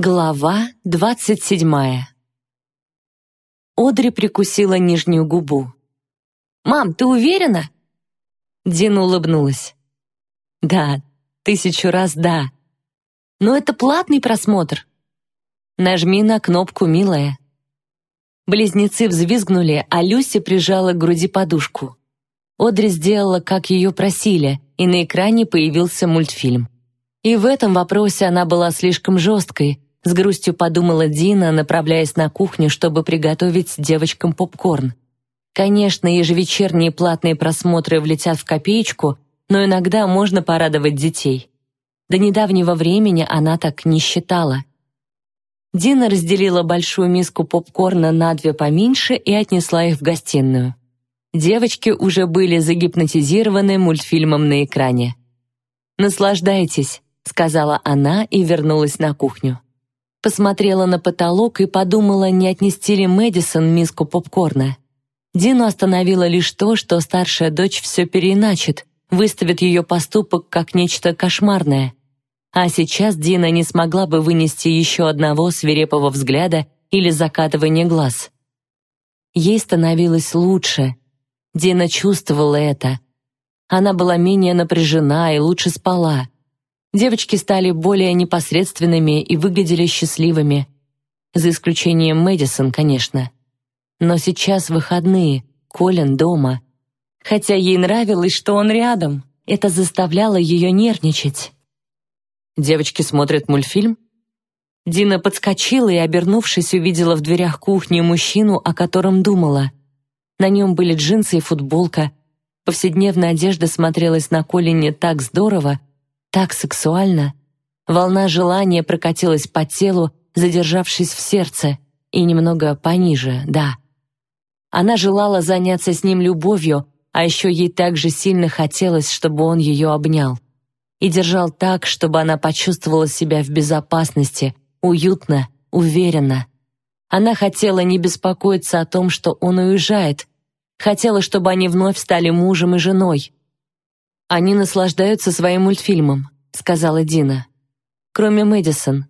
Глава двадцать седьмая Одри прикусила нижнюю губу. «Мам, ты уверена?» Дина улыбнулась. «Да, тысячу раз да. Но это платный просмотр. Нажми на кнопку, милая». Близнецы взвизгнули, а Люси прижала к груди подушку. Одри сделала, как ее просили, и на экране появился мультфильм. И в этом вопросе она была слишком жесткой, с грустью подумала Дина, направляясь на кухню, чтобы приготовить девочкам попкорн. Конечно, ежевечерние платные просмотры влетят в копеечку, но иногда можно порадовать детей. До недавнего времени она так не считала. Дина разделила большую миску попкорна на две поменьше и отнесла их в гостиную. Девочки уже были загипнотизированы мультфильмом на экране. «Наслаждайтесь», — сказала она и вернулась на кухню. Посмотрела на потолок и подумала, не отнести ли Мэдисон миску попкорна. Дину остановило лишь то, что старшая дочь все переиначит, выставит ее поступок как нечто кошмарное. А сейчас Дина не смогла бы вынести еще одного свирепого взгляда или закатывания глаз. Ей становилось лучше. Дина чувствовала это. Она была менее напряжена и лучше спала. Девочки стали более непосредственными и выглядели счастливыми. За исключением Мэдисон, конечно. Но сейчас выходные, Колин дома. Хотя ей нравилось, что он рядом, это заставляло ее нервничать. Девочки смотрят мультфильм? Дина подскочила и, обернувшись, увидела в дверях кухни мужчину, о котором думала. На нем были джинсы и футболка. Повседневная одежда смотрелась на Колине так здорово, так сексуально. Волна желания прокатилась по телу, задержавшись в сердце, и немного пониже, да. Она желала заняться с ним любовью, а еще ей так же сильно хотелось, чтобы он ее обнял. И держал так, чтобы она почувствовала себя в безопасности, уютно, уверенно. Она хотела не беспокоиться о том, что он уезжает, хотела, чтобы они вновь стали мужем и женой. «Они наслаждаются своим мультфильмом», — сказала Дина. «Кроме Мэдисон».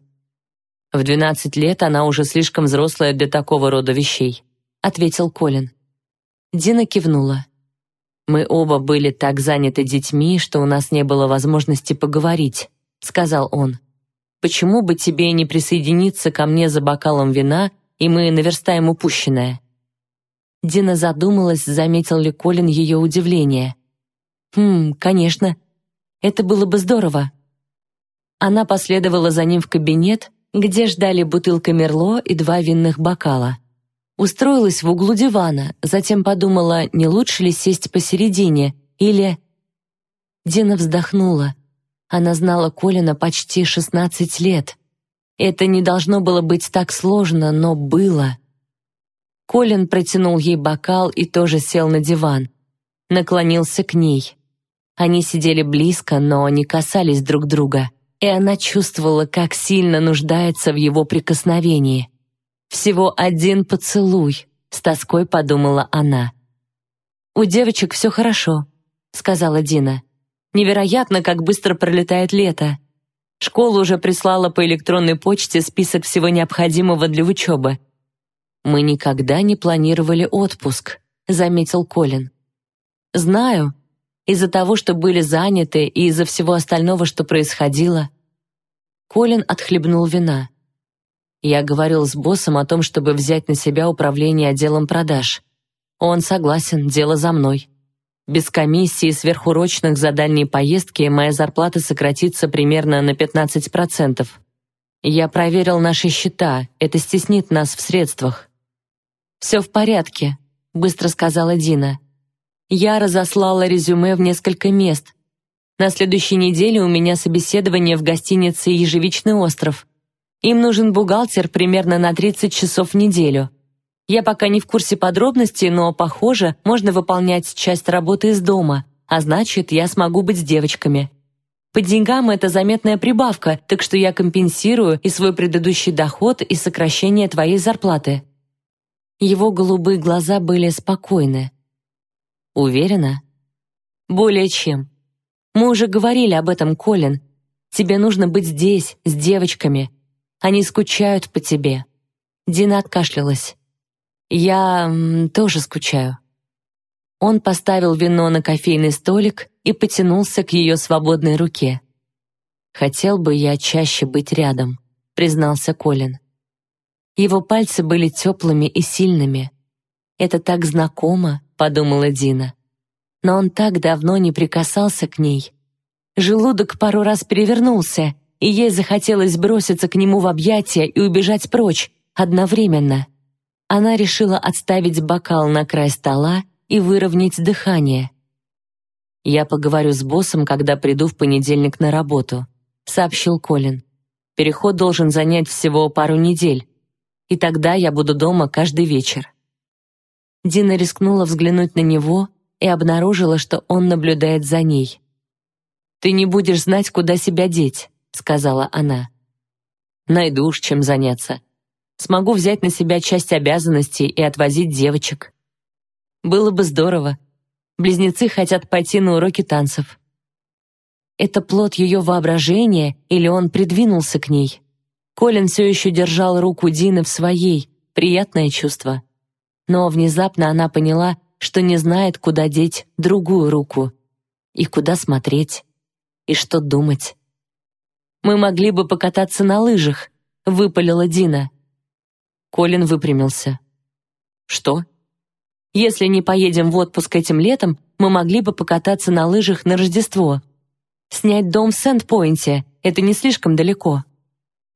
«В двенадцать лет она уже слишком взрослая для такого рода вещей», — ответил Колин. Дина кивнула. «Мы оба были так заняты детьми, что у нас не было возможности поговорить», — сказал он. «Почему бы тебе не присоединиться ко мне за бокалом вина, и мы наверстаем упущенное?» Дина задумалась, заметил ли Колин ее удивление. «Хм, конечно. Это было бы здорово». Она последовала за ним в кабинет, где ждали бутылка Мерло и два винных бокала. Устроилась в углу дивана, затем подумала, не лучше ли сесть посередине, или... Дина вздохнула. Она знала Колина почти 16 лет. Это не должно было быть так сложно, но было. Колин протянул ей бокал и тоже сел на диван. Наклонился к ней. Они сидели близко, но не касались друг друга, и она чувствовала, как сильно нуждается в его прикосновении. «Всего один поцелуй», — с тоской подумала она. «У девочек все хорошо», — сказала Дина. «Невероятно, как быстро пролетает лето. Школа уже прислала по электронной почте список всего необходимого для учебы. «Мы никогда не планировали отпуск», — заметил Колин. «Знаю», из-за того, что были заняты, и из-за всего остального, что происходило. Колин отхлебнул вина. Я говорил с боссом о том, чтобы взять на себя управление отделом продаж. Он согласен, дело за мной. Без комиссии сверхурочных за дальние поездки моя зарплата сократится примерно на 15%. Я проверил наши счета, это стеснит нас в средствах. «Все в порядке», — быстро сказала Дина. Я разослала резюме в несколько мест. На следующей неделе у меня собеседование в гостинице «Ежевичный остров». Им нужен бухгалтер примерно на 30 часов в неделю. Я пока не в курсе подробностей, но, похоже, можно выполнять часть работы из дома, а значит, я смогу быть с девочками. По деньгам это заметная прибавка, так что я компенсирую и свой предыдущий доход, и сокращение твоей зарплаты». Его голубые глаза были спокойны. Уверена? Более чем. Мы уже говорили об этом, Колин. Тебе нужно быть здесь, с девочками. Они скучают по тебе». Дина откашлялась. «Я тоже скучаю». Он поставил вино на кофейный столик и потянулся к ее свободной руке. «Хотел бы я чаще быть рядом», — признался Колин. Его пальцы были теплыми и сильными. «Это так знакомо», — подумала Дина. Но он так давно не прикасался к ней. Желудок пару раз перевернулся, и ей захотелось броситься к нему в объятия и убежать прочь, одновременно. Она решила отставить бокал на край стола и выровнять дыхание. «Я поговорю с боссом, когда приду в понедельник на работу», — сообщил Колин. «Переход должен занять всего пару недель, и тогда я буду дома каждый вечер». Дина рискнула взглянуть на него и обнаружила, что он наблюдает за ней. «Ты не будешь знать, куда себя деть», — сказала она. «Найду уж чем заняться. Смогу взять на себя часть обязанностей и отвозить девочек». Было бы здорово. Близнецы хотят пойти на уроки танцев. Это плод ее воображения или он придвинулся к ней? Колин все еще держал руку Дины в своей, приятное чувство. Но внезапно она поняла, что не знает, куда деть другую руку. И куда смотреть. И что думать. «Мы могли бы покататься на лыжах», — выпалила Дина. Колин выпрямился. «Что?» Если не поедем в отпуск этим летом, мы могли бы покататься на лыжах на Рождество. Снять дом в Сент-Пойнте — это не слишком далеко.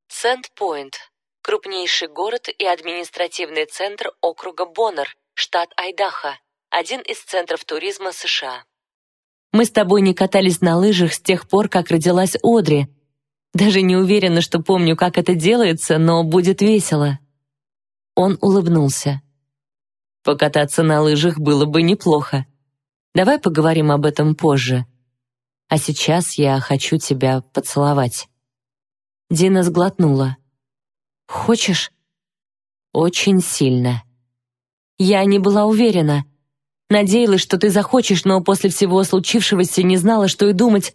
Сент-Пойнт — крупнейший город и административный центр округа Боннер, штат Айдахо, один из центров туризма США. Мы с тобой не катались на лыжах с тех пор, как родилась Одри. Даже не уверена, что помню, как это делается, но будет весело. Он улыбнулся. Покататься на лыжах было бы неплохо. Давай поговорим об этом позже. А сейчас я хочу тебя поцеловать». Дина сглотнула. «Хочешь?» «Очень сильно». Я не была уверена. Надеялась, что ты захочешь, но после всего случившегося не знала, что и думать.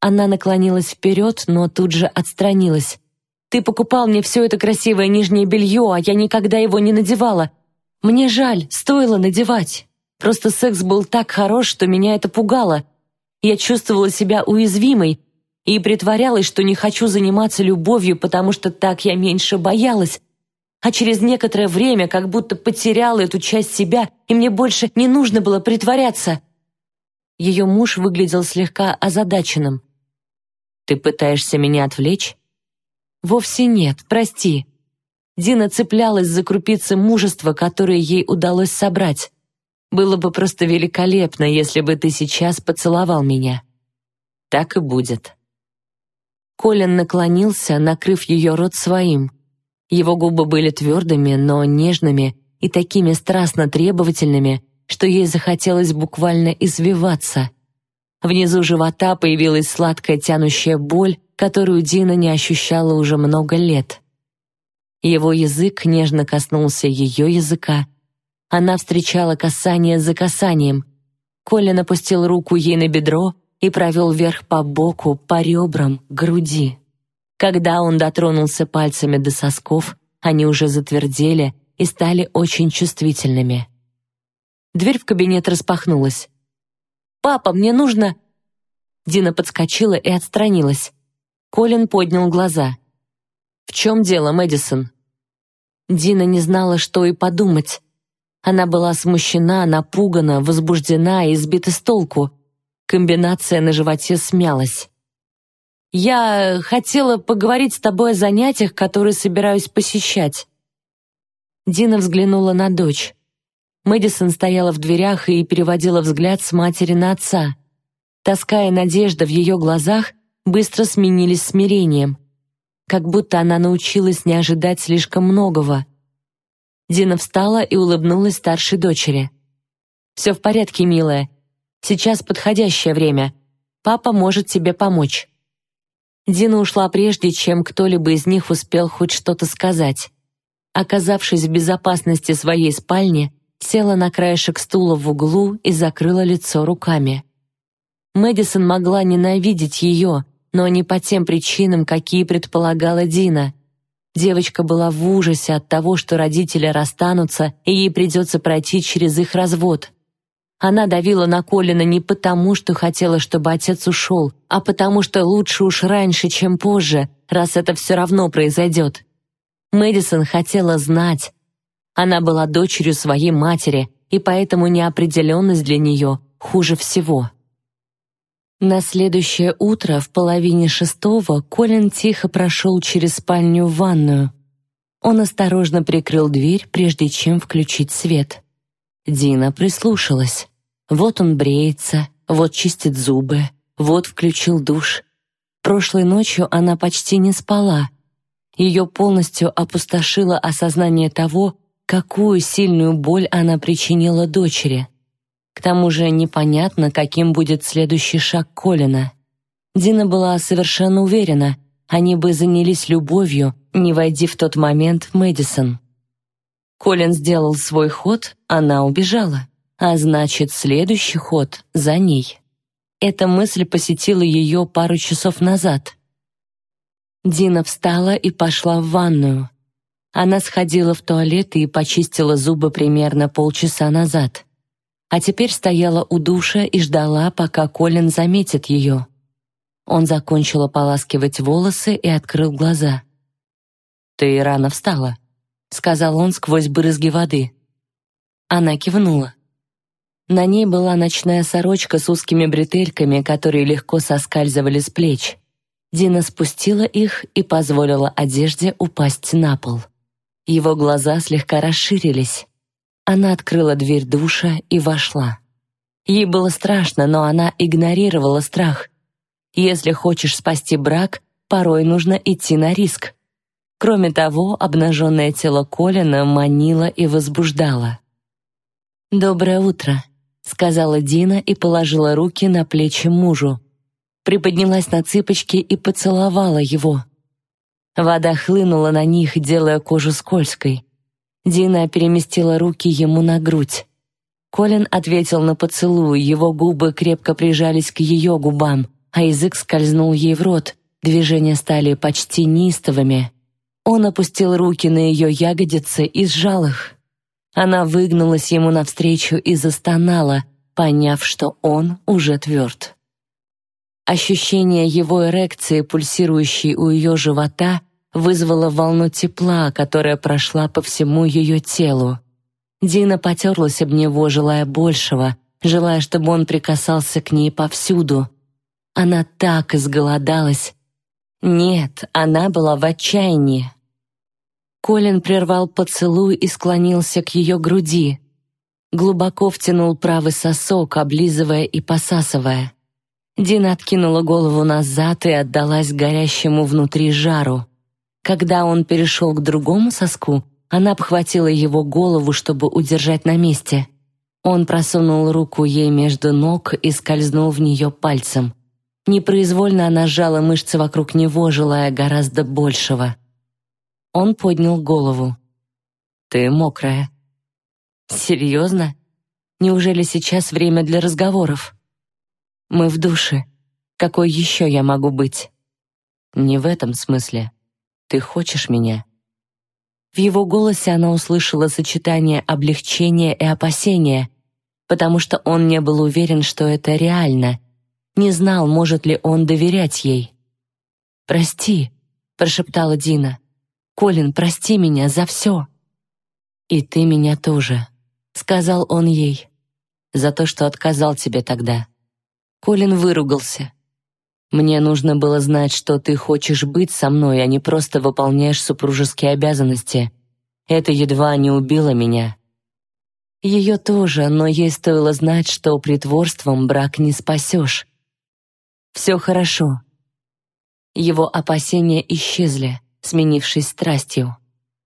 Она наклонилась вперед, но тут же отстранилась. «Ты покупал мне все это красивое нижнее белье, а я никогда его не надевала. Мне жаль, стоило надевать. Просто секс был так хорош, что меня это пугало. Я чувствовала себя уязвимой и притворялась, что не хочу заниматься любовью, потому что так я меньше боялась. А через некоторое время как будто потеряла эту часть себя, и мне больше не нужно было притворяться. Ее муж выглядел слегка озадаченным. «Ты пытаешься меня отвлечь?» «Вовсе нет, прости. Дина цеплялась за крупицы мужества, которые ей удалось собрать. «Было бы просто великолепно, если бы ты сейчас поцеловал меня». «Так и будет». Колин наклонился, накрыв ее рот своим. Его губы были твердыми, но нежными и такими страстно требовательными, что ей захотелось буквально извиваться. Внизу живота появилась сладкая тянущая боль, которую Дина не ощущала уже много лет. Его язык нежно коснулся ее языка. Она встречала касание за касанием. Колин опустил руку ей на бедро и провел вверх по боку, по ребрам, груди. Когда он дотронулся пальцами до сосков, они уже затвердели и стали очень чувствительными. Дверь в кабинет распахнулась. «Папа, мне нужно...» Дина подскочила и отстранилась. Колин поднял глаза. «В чем дело, Мэдисон?» Дина не знала, что и подумать. Она была смущена, напугана, возбуждена и сбита с толку. Комбинация на животе смялась. «Я хотела поговорить с тобой о занятиях, которые собираюсь посещать». Дина взглянула на дочь. Мэдисон стояла в дверях и переводила взгляд с матери на отца. Тоска и надежда в ее глазах быстро сменились смирением как будто она научилась не ожидать слишком многого. Дина встала и улыбнулась старшей дочери. «Все в порядке, милая. Сейчас подходящее время. Папа может тебе помочь». Дина ушла прежде, чем кто-либо из них успел хоть что-то сказать. Оказавшись в безопасности своей спальни, села на краешек стула в углу и закрыла лицо руками. Мэдисон могла ненавидеть ее, но не по тем причинам, какие предполагала Дина. Девочка была в ужасе от того, что родители расстанутся, и ей придется пройти через их развод. Она давила на Колина не потому, что хотела, чтобы отец ушел, а потому что лучше уж раньше, чем позже, раз это все равно произойдет. Мэдисон хотела знать. Она была дочерью своей матери, и поэтому неопределенность для нее хуже всего. На следующее утро в половине шестого Колин тихо прошел через спальню в ванную. Он осторожно прикрыл дверь, прежде чем включить свет. Дина прислушалась. Вот он бреется, вот чистит зубы, вот включил душ. Прошлой ночью она почти не спала. Ее полностью опустошило осознание того, какую сильную боль она причинила дочери. К тому же непонятно, каким будет следующий шаг Колина. Дина была совершенно уверена, они бы занялись любовью, не войди в тот момент в Мэдисон. Колин сделал свой ход, она убежала, а значит, следующий ход за ней. Эта мысль посетила ее пару часов назад. Дина встала и пошла в ванную. Она сходила в туалет и почистила зубы примерно полчаса назад а теперь стояла у душа и ждала, пока Колин заметит ее. Он закончил ополаскивать волосы и открыл глаза. «Ты рано встала», — сказал он сквозь брызги воды. Она кивнула. На ней была ночная сорочка с узкими бретельками, которые легко соскальзывали с плеч. Дина спустила их и позволила одежде упасть на пол. Его глаза слегка расширились. Она открыла дверь душа и вошла. Ей было страшно, но она игнорировала страх. Если хочешь спасти брак, порой нужно идти на риск. Кроме того, обнаженное тело Колина манило и возбуждало. «Доброе утро», — сказала Дина и положила руки на плечи мужу. Приподнялась на цыпочки и поцеловала его. Вода хлынула на них, делая кожу скользкой. Дина переместила руки ему на грудь. Колин ответил на поцелуй, его губы крепко прижались к ее губам, а язык скользнул ей в рот. Движения стали почти неистовыми. Он опустил руки на ее ягодицы и сжал их. Она выгнулась ему навстречу и застонала, поняв, что он уже тверд. Ощущение его эрекции, пульсирующей у ее живота, вызвала волну тепла, которая прошла по всему ее телу. Дина потерлась об него, желая большего, желая, чтобы он прикасался к ней повсюду. Она так изголодалась. Нет, она была в отчаянии. Колин прервал поцелуй и склонился к ее груди. Глубоко втянул правый сосок, облизывая и посасывая. Дина откинула голову назад и отдалась горящему внутри жару. Когда он перешел к другому соску, она обхватила его голову, чтобы удержать на месте. Он просунул руку ей между ног и скользнул в нее пальцем. Непроизвольно она сжала мышцы вокруг него, желая гораздо большего. Он поднял голову. «Ты мокрая». «Серьезно? Неужели сейчас время для разговоров?» «Мы в душе. Какой еще я могу быть?» «Не в этом смысле. Ты хочешь меня?» В его голосе она услышала сочетание облегчения и опасения, потому что он не был уверен, что это реально, не знал, может ли он доверять ей. «Прости», — прошептала Дина. «Колин, прости меня за все». «И ты меня тоже», — сказал он ей, «за то, что отказал тебе тогда». Колин выругался. Мне нужно было знать, что ты хочешь быть со мной, а не просто выполняешь супружеские обязанности. Это едва не убило меня. Ее тоже, но ей стоило знать, что притворством брак не спасешь. Все хорошо. Его опасения исчезли, сменившись страстью.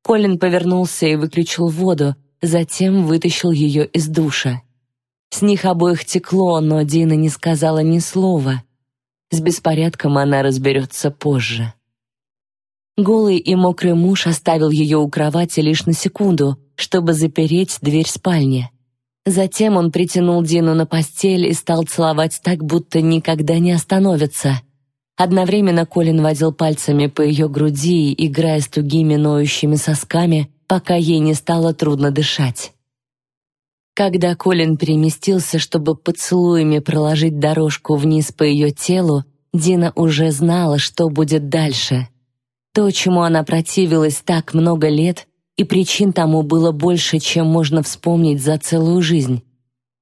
Колин повернулся и выключил воду, затем вытащил ее из душа. С них обоих текло, но Дина не сказала ни слова — с беспорядком она разберется позже. Голый и мокрый муж оставил ее у кровати лишь на секунду, чтобы запереть дверь спальни. Затем он притянул Дину на постель и стал целовать так, будто никогда не остановится. Одновременно Колин водил пальцами по ее груди, играя с тугими ноющими сосками, пока ей не стало трудно дышать. Когда Колин переместился, чтобы поцелуями проложить дорожку вниз по ее телу, Дина уже знала, что будет дальше. То, чему она противилась так много лет, и причин тому было больше, чем можно вспомнить за целую жизнь.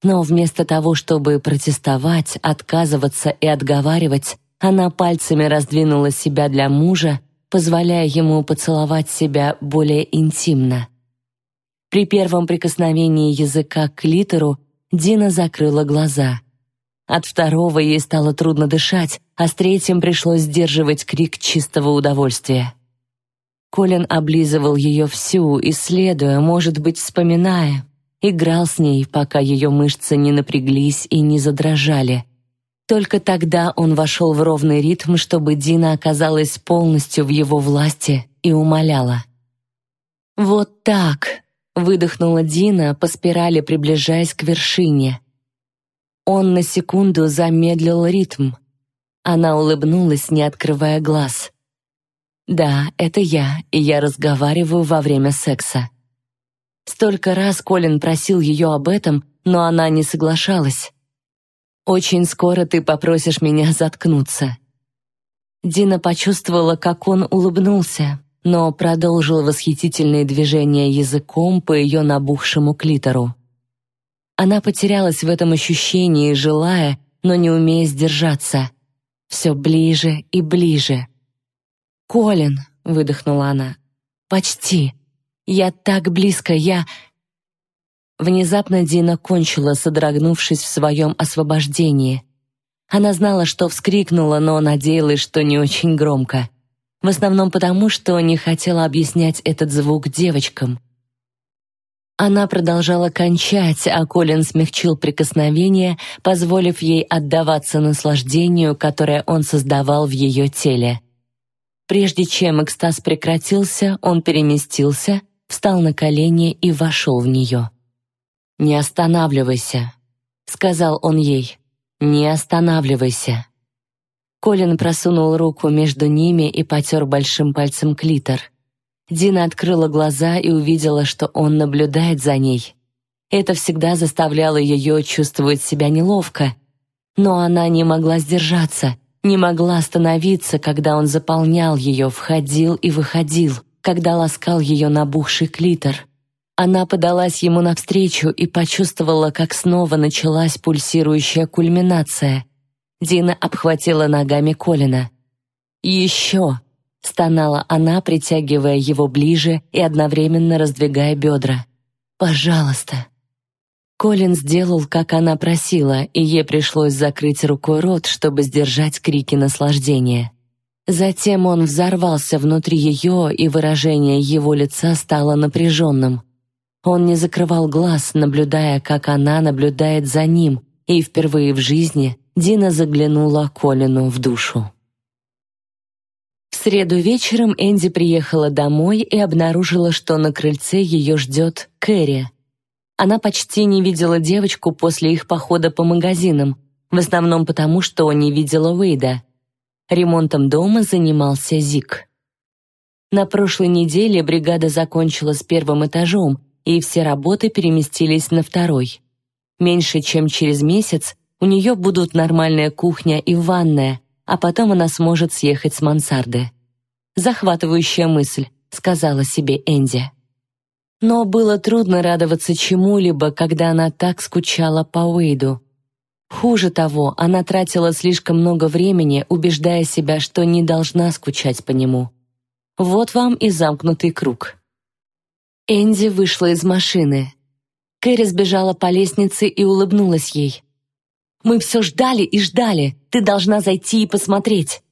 Но вместо того, чтобы протестовать, отказываться и отговаривать, она пальцами раздвинула себя для мужа, позволяя ему поцеловать себя более интимно. При первом прикосновении языка к литеру Дина закрыла глаза. От второго ей стало трудно дышать, а с третьим пришлось сдерживать крик чистого удовольствия. Колин облизывал ее всю, исследуя, может быть, вспоминая. Играл с ней, пока ее мышцы не напряглись и не задрожали. Только тогда он вошел в ровный ритм, чтобы Дина оказалась полностью в его власти и умоляла. «Вот так!» выдохнула Дина, по спирали приближаясь к вершине. Он на секунду замедлил ритм. Она улыбнулась, не открывая глаз. «Да, это я, и я разговариваю во время секса». Столько раз Колин просил ее об этом, но она не соглашалась. «Очень скоро ты попросишь меня заткнуться». Дина почувствовала, как он улыбнулся, но продолжил восхитительные движения языком по ее набухшему клитору. Она потерялась в этом ощущении, желая, но не умея сдержаться. Все ближе и ближе. «Колин!» — выдохнула она. «Почти. Я так близко, я...» Внезапно Дина кончила, содрогнувшись в своем освобождении. Она знала, что вскрикнула, но надеялась, что не очень громко в основном потому, что не хотела объяснять этот звук девочкам. Она продолжала кончать, а Колин смягчил прикосновение, позволив ей отдаваться наслаждению, которое он создавал в ее теле. Прежде чем экстаз прекратился, он переместился, встал на колени и вошел в нее. «Не останавливайся», — сказал он ей. «Не останавливайся». Колин просунул руку между ними и потер большим пальцем клитор. Дина открыла глаза и увидела, что он наблюдает за ней. Это всегда заставляло ее чувствовать себя неловко. Но она не могла сдержаться, не могла остановиться, когда он заполнял ее, входил и выходил, когда ласкал ее набухший клитор. Она подалась ему навстречу и почувствовала, как снова началась пульсирующая кульминация. Дина обхватила ногами Колина. «Еще!» — стонала она, притягивая его ближе и одновременно раздвигая бедра. «Пожалуйста!» Колин сделал, как она просила, и ей пришлось закрыть рукой рот, чтобы сдержать крики наслаждения. Затем он взорвался внутри ее, и выражение его лица стало напряженным. Он не закрывал глаз, наблюдая, как она наблюдает за ним, и впервые в жизни Дина заглянула Колину в душу. В среду вечером Энди приехала домой и обнаружила, что на крыльце ее ждет Кэрри. Она почти не видела девочку после их похода по магазинам, в основном потому, что не видела Уэйда. Ремонтом дома занимался Зик. На прошлой неделе бригада закончила с первым этажом, и все работы переместились на второй. Меньше чем через месяц у нее будут нормальная кухня и ванная, а потом она сможет съехать с мансарды. Захватывающая мысль, сказала себе Энди. Но было трудно радоваться чему-либо, когда она так скучала по Уэйду. Хуже того, она тратила слишком много времени, убеждая себя, что не должна скучать по нему. Вот вам и замкнутый круг. Энди вышла из машины. Кэрри сбежала по лестнице и улыбнулась ей. Мы все ждали и ждали. Ты должна зайти и посмотреть».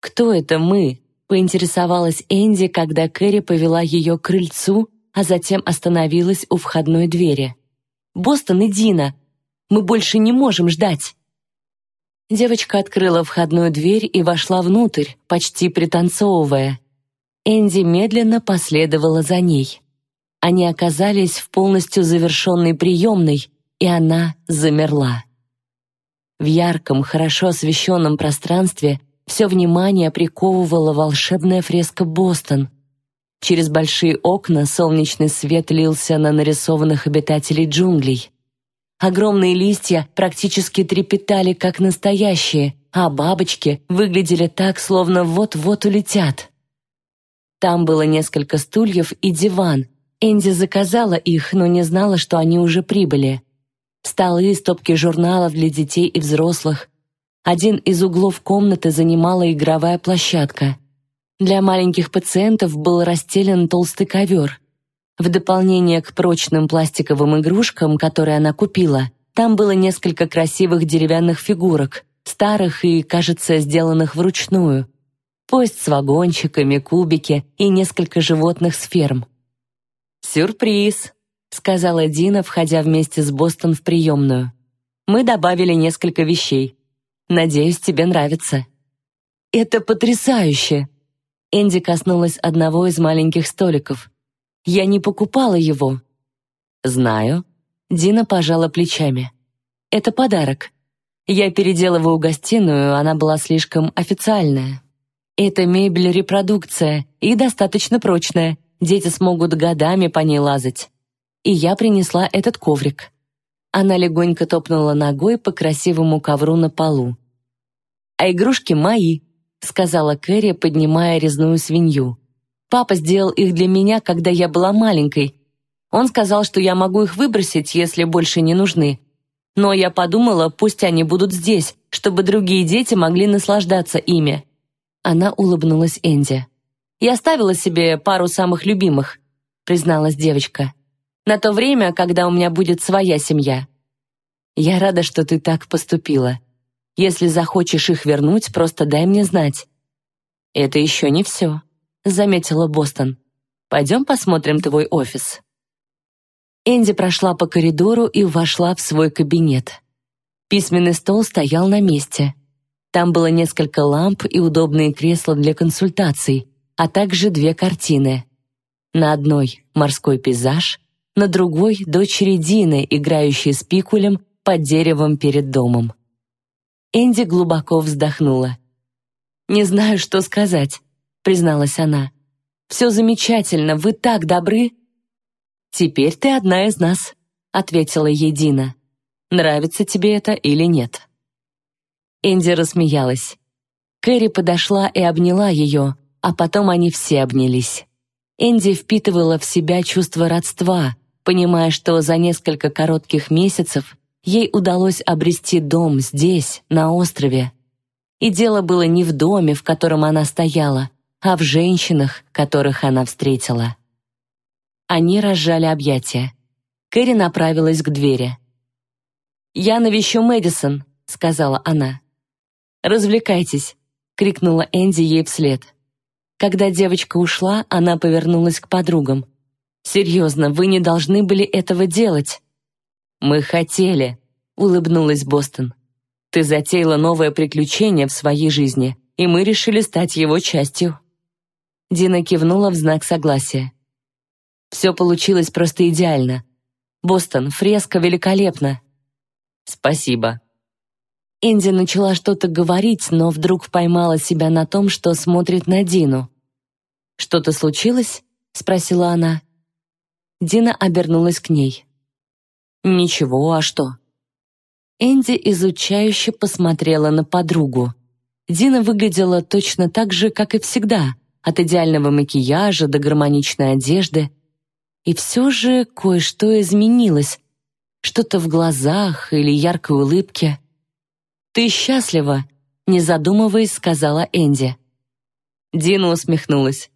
«Кто это мы?» — поинтересовалась Энди, когда Кэрри повела ее к крыльцу, а затем остановилась у входной двери. «Бостон и Дина. Мы больше не можем ждать». Девочка открыла входную дверь и вошла внутрь, почти пританцовывая. Энди медленно последовала за ней. Они оказались в полностью завершенной приемной, и она замерла. В ярком, хорошо освещенном пространстве все внимание приковывала волшебная фреска «Бостон». Через большие окна солнечный свет лился на нарисованных обитателей джунглей. Огромные листья практически трепетали, как настоящие, а бабочки выглядели так, словно вот-вот улетят. Там было несколько стульев и диван. Энди заказала их, но не знала, что они уже прибыли. Столы, стопки журналов для детей и взрослых. Один из углов комнаты занимала игровая площадка. Для маленьких пациентов был расстелен толстый ковер. В дополнение к прочным пластиковым игрушкам, которые она купила, там было несколько красивых деревянных фигурок, старых и, кажется, сделанных вручную. Поезд с вагончиками, кубики и несколько животных с ферм. «Сюрприз!» — сказала Дина, входя вместе с Бостон в приемную. «Мы добавили несколько вещей. Надеюсь, тебе нравится». «Это потрясающе!» Энди коснулась одного из маленьких столиков. «Я не покупала его». «Знаю». Дина пожала плечами. «Это подарок. Я переделываю гостиную, она была слишком официальная. Это мебель-репродукция и достаточно прочная. Дети смогут годами по ней лазать. И я принесла этот коврик». Она легонько топнула ногой по красивому ковру на полу. «А игрушки мои», — сказала Кэрри, поднимая резную свинью. «Папа сделал их для меня, когда я была маленькой. Он сказал, что я могу их выбросить, если больше не нужны, но я подумала, пусть они будут здесь, чтобы другие дети могли наслаждаться ими. Она улыбнулась Энди. «Я оставила себе пару самых любимых», — призналась девочка. «На то время, когда у меня будет своя семья». «Я рада, что ты так поступила. Если захочешь их вернуть, просто дай мне знать». «Это еще не все», — заметила Бостон. «Пойдем посмотрим твой офис». Энди прошла по коридору и вошла в свой кабинет. Письменный стол стоял на месте. Там было несколько ламп и удобные кресла для консультаций, а также две картины. На одной — морской пейзаж, на другой — дочери Дины, играющие с пикулем под деревом перед домом. Энди глубоко вздохнула. «Не знаю, что сказать», — призналась она. «Все замечательно, вы так добры». «Теперь ты одна из нас», — ответила ей Дина. «Нравится тебе это или нет?» Энди рассмеялась. Кэрри подошла и обняла ее, а потом они все обнялись. Энди впитывала в себя чувство родства, понимая, что за несколько коротких месяцев ей удалось обрести дом здесь, на острове. И дело было не в доме, в котором она стояла, а в женщинах, которых она встретила. Они разжали объятия. Кэрри направилась к двери. «Я навещу Мэдисон», — сказала она. «Развлекайтесь», — крикнула Энди ей вслед. Когда девочка ушла, она повернулась к подругам. «Серьезно, вы не должны были этого делать». «Мы хотели», — улыбнулась Бостон. «Ты затеяла новое приключение в своей жизни, и мы решили стать его частью». Дина кивнула в знак согласия. Все получилось просто идеально. Бостон, фреска великолепна. Спасибо. Энди начала что-то говорить, но вдруг поймала себя на том, что смотрит на Дину. «Что-то случилось?» — спросила она. Дина обернулась к ней. «Ничего, а что?» Энди изучающе посмотрела на подругу. Дина выглядела точно так же, как и всегда, от идеального макияжа до гармоничной одежды — и все же кое-что изменилось. Что-то в глазах или яркой улыбке. «Ты счастлива?» — не задумываясь, сказала Энди. Дина усмехнулась.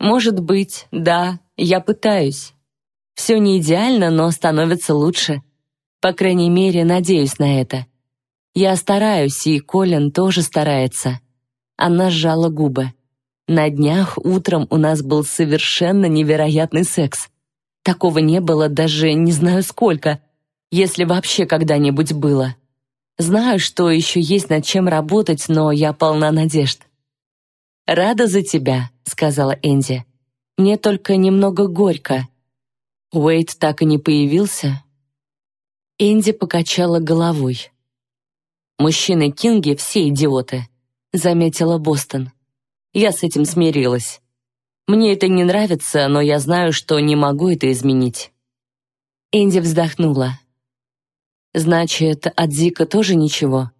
«Может быть, да, я пытаюсь. Все не идеально, но становится лучше. По крайней мере, надеюсь на это. Я стараюсь, и Колин тоже старается». Она сжала губы. На днях утром у нас был совершенно невероятный секс. Такого не было даже не знаю сколько, если вообще когда-нибудь было. Знаю, что еще есть над чем работать, но я полна надежд. «Рада за тебя», — сказала Энди. «Мне только немного горько». Уэйт так и не появился. Энди покачала головой. «Мужчины Кинги все идиоты. заметила Бостон. Я с этим смирилась. Мне это не нравится, но я знаю, что не могу это изменить. Энди вздохнула. Значит, от Зика тоже ничего?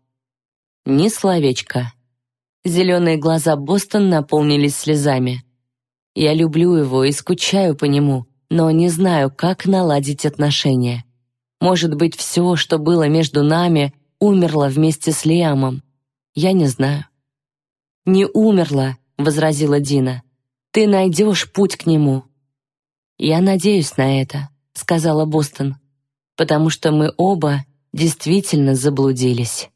Ни словечка. Зеленые глаза Бостон наполнились слезами. Я люблю его и скучаю по нему, но не знаю, как наладить отношения. Может быть, все, что было между нами, умерло вместе с Лиамом. Я не знаю. «Не умерла», — возразила Дина. «Ты найдешь путь к нему». «Я надеюсь на это», — сказала Бостон, «потому что мы оба действительно заблудились».